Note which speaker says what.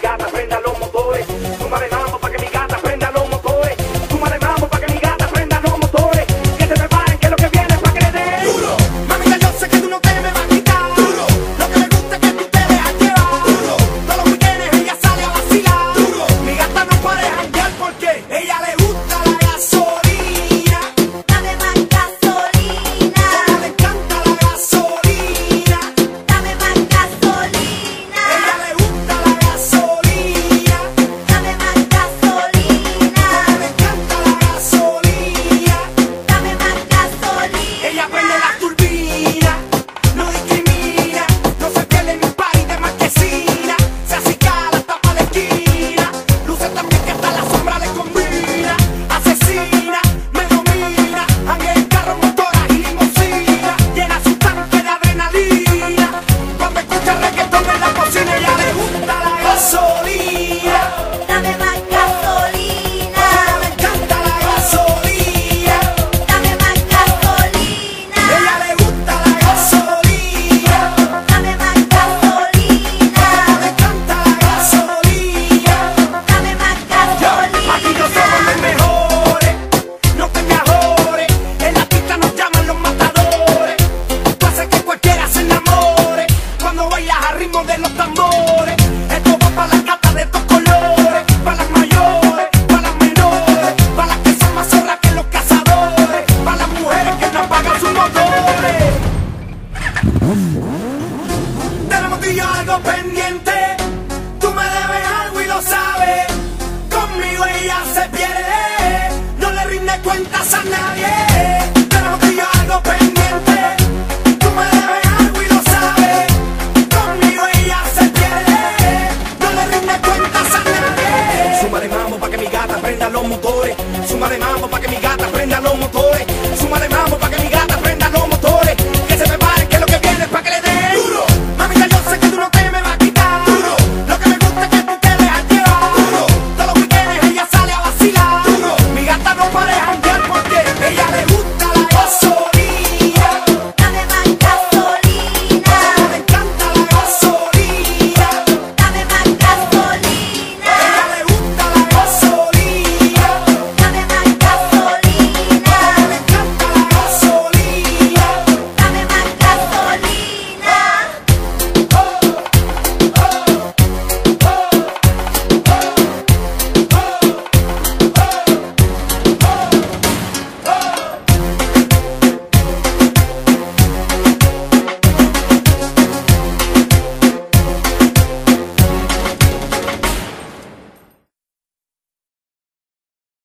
Speaker 1: got my friend. Cuentas a nadie. Tú y yo algo pendiente, tú me debes algo y lo sabes. Conmigo ella se pierde, no le rinde cuentas a nadie. Suma de mambo pa' que mi gata prenda los motores, suma de mambo pa' que mi